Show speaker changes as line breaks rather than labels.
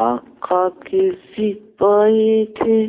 आका के सिपाही थे।